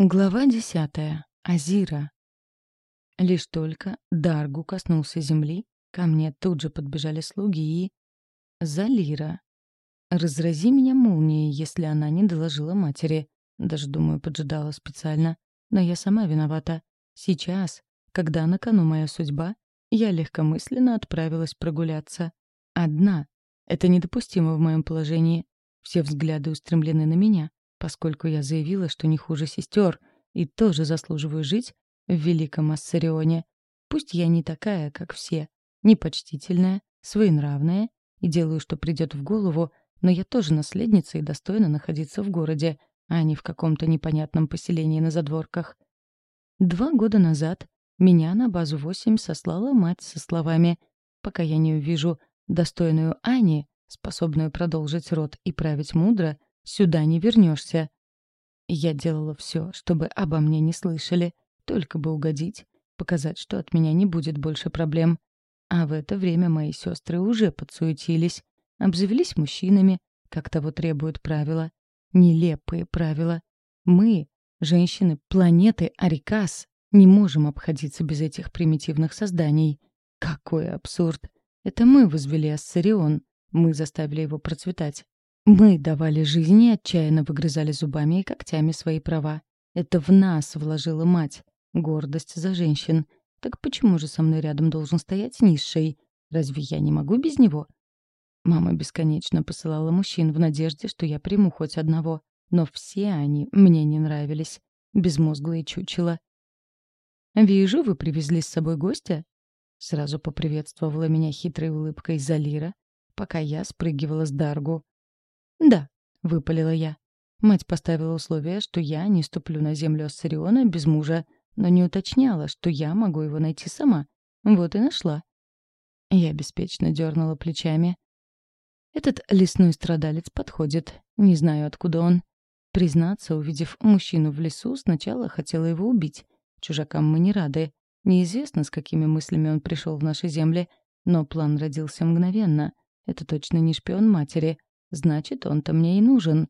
Глава десятая. Азира. Лишь только Даргу коснулся земли, ко мне тут же подбежали слуги и... Залира. Разрази меня молнией, если она не доложила матери. Даже, думаю, поджидала специально. Но я сама виновата. Сейчас, когда на кону моя судьба, я легкомысленно отправилась прогуляться. Одна. Это недопустимо в моем положении. Все взгляды устремлены на меня поскольку я заявила, что не хуже сестер и тоже заслуживаю жить в великом Ассарионе. Пусть я не такая, как все, непочтительная, своенравная и делаю, что придет в голову, но я тоже наследница и достойна находиться в городе, а не в каком-то непонятном поселении на задворках. Два года назад меня на базу 8 сослала мать со словами «Пока я не увижу достойную Ани, способную продолжить род и править мудро, сюда не вернешься. Я делала все, чтобы обо мне не слышали, только бы угодить, показать, что от меня не будет больше проблем. А в это время мои сестры уже подсуетились, обзавелись мужчинами, как того требуют правила. Нелепые правила. Мы, женщины планеты Арикас, не можем обходиться без этих примитивных созданий. Какой абсурд! Это мы возвели Ассарион, мы заставили его процветать, мы давали жизнь и отчаянно выгрызали зубами и когтями свои права. Это в нас вложила мать. Гордость за женщин. Так почему же со мной рядом должен стоять низший? Разве я не могу без него? Мама бесконечно посылала мужчин в надежде, что я приму хоть одного. Но все они мне не нравились. Безмозглые чучела. «Вижу, вы привезли с собой гостя?» Сразу поприветствовала меня хитрой улыбкой Залира, пока я спрыгивала с Даргу. «Да», — выпалила я. Мать поставила условие, что я не ступлю на землю Ассариона без мужа, но не уточняла, что я могу его найти сама. Вот и нашла. Я беспечно дернула плечами. Этот лесной страдалец подходит. Не знаю, откуда он. Признаться, увидев мужчину в лесу, сначала хотела его убить. Чужакам мы не рады. Неизвестно, с какими мыслями он пришел в наши земли, но план родился мгновенно. Это точно не шпион матери. Значит, он-то мне и нужен.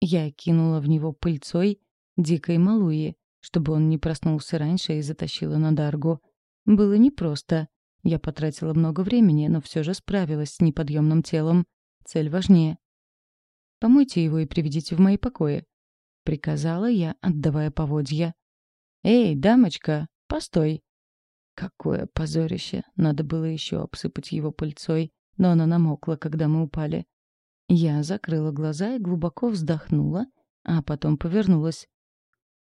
Я кинула в него пыльцой дикой малуи, чтобы он не проснулся раньше и затащила на Даргу. Было непросто. Я потратила много времени, но все же справилась с неподъемным телом. Цель важнее. «Помойте его и приведите в мои покои», — приказала я, отдавая поводья. «Эй, дамочка, постой!» Какое позорище! Надо было еще обсыпать его пыльцой, но она намокла, когда мы упали. Я закрыла глаза и глубоко вздохнула, а потом повернулась.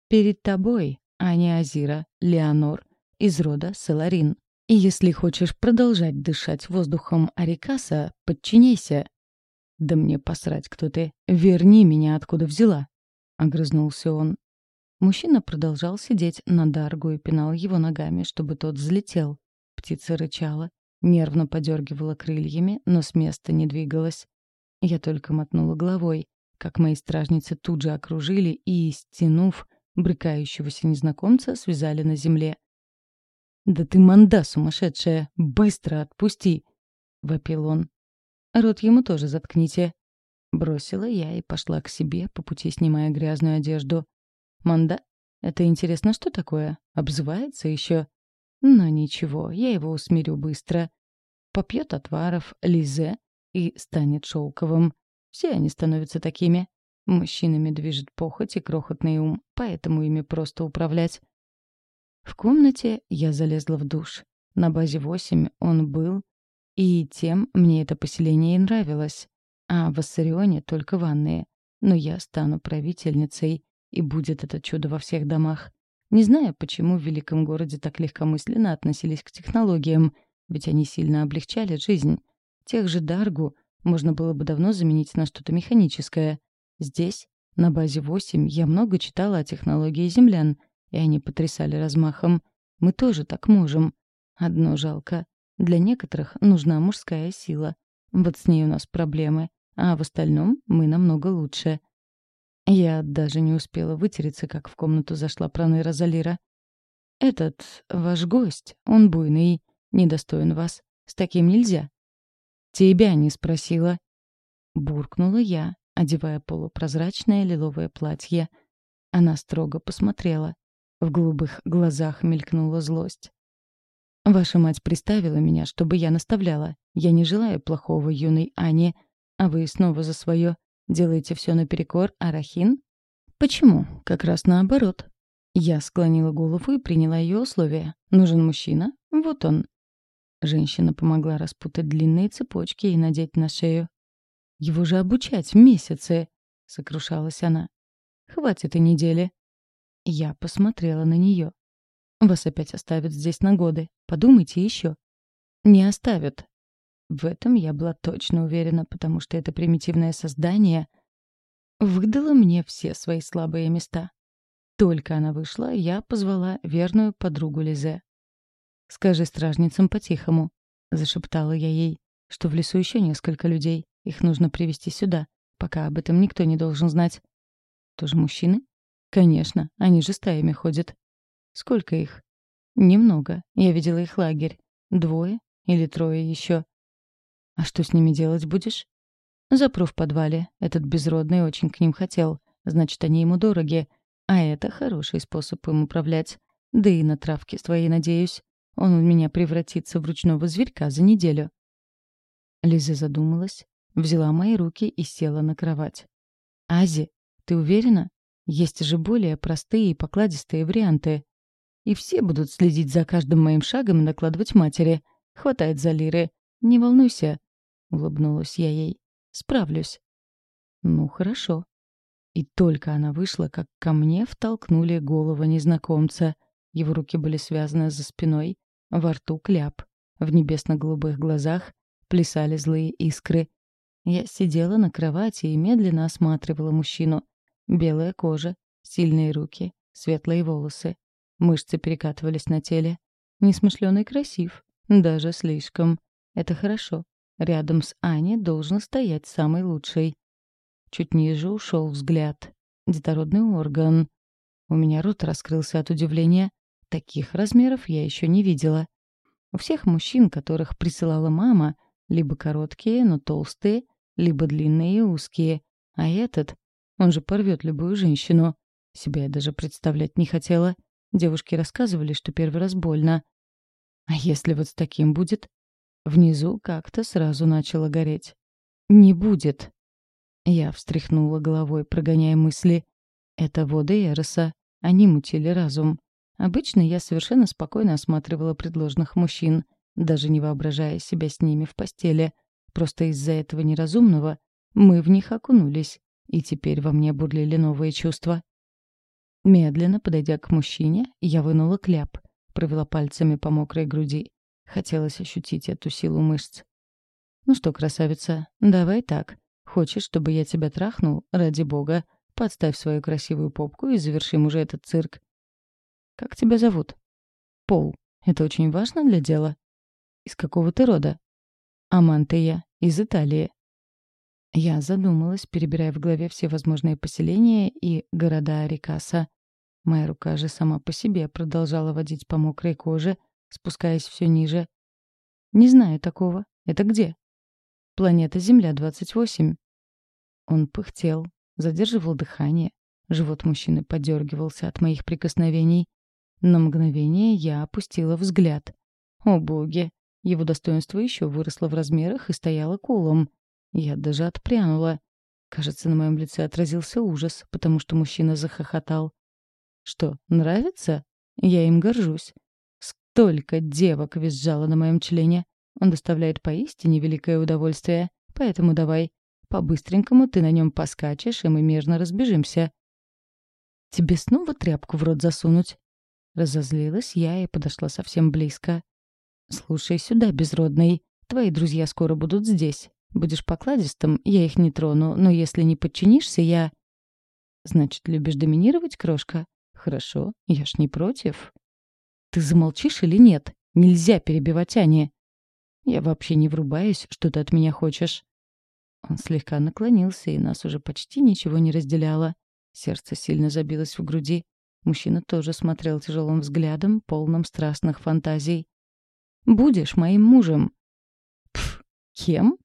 «Перед тобой, Аня Азира, Леонор, из рода Селарин. И если хочешь продолжать дышать воздухом Арикаса, подчиняйся». «Да мне посрать, кто ты. Верни меня, откуда взяла», — огрызнулся он. Мужчина продолжал сидеть на даргу и пинал его ногами, чтобы тот взлетел. Птица рычала, нервно подергивала крыльями, но с места не двигалась. Я только мотнула головой, как мои стражницы тут же окружили и, стянув брыкающегося незнакомца, связали на земле. «Да ты манда сумасшедшая! Быстро отпусти!» — вопил он. «Рот ему тоже заткните!» Бросила я и пошла к себе, по пути снимая грязную одежду. «Манда? Это интересно, что такое? Обзывается еще?» «Но ничего, я его усмирю быстро. Попьет отваров, лизе, и станет шелковым. Все они становятся такими. Мужчинами движет похоть и крохотный ум, поэтому ими просто управлять. В комнате я залезла в душ. На базе 8 он был, и тем мне это поселение и нравилось. А в Ассарионе только ванные. Но я стану правительницей, и будет это чудо во всех домах. Не знаю, почему в великом городе так легкомысленно относились к технологиям, ведь они сильно облегчали жизнь. Тех же Даргу можно было бы давно заменить на что-то механическое. Здесь, на базе 8, я много читала о технологии землян, и они потрясали размахом. Мы тоже так можем. Одно жалко. Для некоторых нужна мужская сила. Вот с ней у нас проблемы. А в остальном мы намного лучше. Я даже не успела вытереться, как в комнату зашла Проныра Залира. «Этот ваш гость, он буйный, недостоин вас. С таким нельзя. «Тебя не спросила». Буркнула я, одевая полупрозрачное лиловое платье. Она строго посмотрела. В голубых глазах мелькнула злость. «Ваша мать приставила меня, чтобы я наставляла. Я не желаю плохого юной Ане, а вы снова за свое делаете все наперекор Арахин? Почему? Как раз наоборот. Я склонила голову и приняла ее условия. Нужен мужчина? Вот он. Женщина помогла распутать длинные цепочки и надеть на шею. «Его же обучать месяцы!» — сокрушалась она. «Хватит и недели». Я посмотрела на нее. «Вас опять оставят здесь на годы. Подумайте еще». «Не оставят». В этом я была точно уверена, потому что это примитивное создание выдало мне все свои слабые места. Только она вышла, я позвала верную подругу Лизе. «Скажи стражницам по-тихому», — зашептала я ей, «что в лесу еще несколько людей. Их нужно привести сюда. Пока об этом никто не должен знать». «Тоже мужчины?» «Конечно, они же стаями ходят». «Сколько их?» «Немного. Я видела их лагерь. Двое или трое еще». «А что с ними делать будешь?» «Запру в подвале. Этот безродный очень к ним хотел. Значит, они ему дороги. А это хороший способ им управлять. Да и на травке своей надеюсь. Он у меня превратится в ручного зверька за неделю. Лиза задумалась, взяла мои руки и села на кровать. «Ази, ты уверена? Есть же более простые и покладистые варианты. И все будут следить за каждым моим шагом и накладывать матери. Хватает за лиры. Не волнуйся», — улыбнулась я ей. «Справлюсь». «Ну, хорошо», и только она вышла, как ко мне втолкнули голову незнакомца. Его руки были связаны за спиной, во рту кляп. В небесно-голубых глазах плясали злые искры. Я сидела на кровати и медленно осматривала мужчину. Белая кожа, сильные руки, светлые волосы. Мышцы перекатывались на теле. Несмышленый красив, даже слишком. Это хорошо. Рядом с Аней должен стоять самый лучший. Чуть ниже ушел взгляд. Детородный орган. У меня рот раскрылся от удивления. Таких размеров я еще не видела. У всех мужчин, которых присылала мама, либо короткие, но толстые, либо длинные и узкие. А этот, он же порвет любую женщину. Себя я даже представлять не хотела. Девушки рассказывали, что первый раз больно. А если вот с таким будет? Внизу как-то сразу начало гореть. Не будет. Я встряхнула головой, прогоняя мысли. Это воды Эроса. Они мутили разум. Обычно я совершенно спокойно осматривала предложенных мужчин, даже не воображая себя с ними в постели. Просто из-за этого неразумного мы в них окунулись, и теперь во мне бурлили новые чувства. Медленно подойдя к мужчине, я вынула кляп, провела пальцами по мокрой груди. Хотелось ощутить эту силу мышц. «Ну что, красавица, давай так. Хочешь, чтобы я тебя трахнул? Ради бога. Подставь свою красивую попку и завершим уже этот цирк. Как тебя зовут? Пол. Это очень важно для дела. Из какого ты рода? Аманта я. Из Италии. Я задумалась, перебирая в голове все возможные поселения и города Арикаса. Моя рука же сама по себе продолжала водить по мокрой коже, спускаясь все ниже. «Не знаю такого. Это где?» «Планета Земля, 28. Он пыхтел, задерживал дыхание. Живот мужчины подергивался от моих прикосновений. На мгновение я опустила взгляд. О боги! Его достоинство еще выросло в размерах и стояло кулом. Я даже отпрянула. Кажется, на моем лице отразился ужас, потому что мужчина захохотал. «Что, нравится? Я им горжусь. Столько девок визжало на моем члене. Он доставляет поистине великое удовольствие. Поэтому давай, по-быстренькому ты на нем поскачешь, и мы мирно разбежимся. Тебе снова тряпку в рот засунуть? Разозлилась я и подошла совсем близко. Слушай сюда, безродный. Твои друзья скоро будут здесь. Будешь покладистым, я их не трону, но если не подчинишься, я... Значит, любишь доминировать, крошка? Хорошо, я ж не против. Ты замолчишь или нет? Нельзя перебивать Ани. Я вообще не врубаюсь, что ты от меня хочешь. Он слегка наклонился, и нас уже почти ничего не разделяло. Сердце сильно забилось в груди. Мужчина тоже смотрел тяжелым взглядом, полным страстных фантазий. «Будешь моим мужем». «Пф, кем?»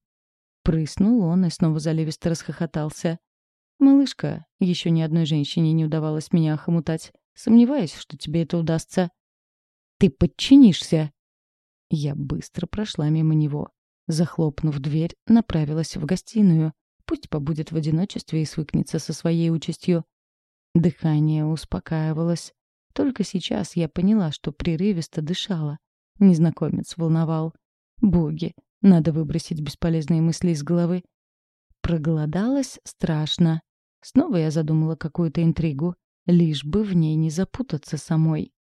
Прыснул он и снова заливисто расхохотался. «Малышка, еще ни одной женщине не удавалось меня охомутать. Сомневаюсь, что тебе это удастся». «Ты подчинишься!» Я быстро прошла мимо него. Захлопнув дверь, направилась в гостиную. Пусть побудет в одиночестве и свыкнется со своей участью. Дыхание успокаивалось. Только сейчас я поняла, что прерывисто дышала. Незнакомец волновал. Боги, надо выбросить бесполезные мысли из головы. Проголодалась страшно. Снова я задумала какую-то интригу, лишь бы в ней не запутаться самой.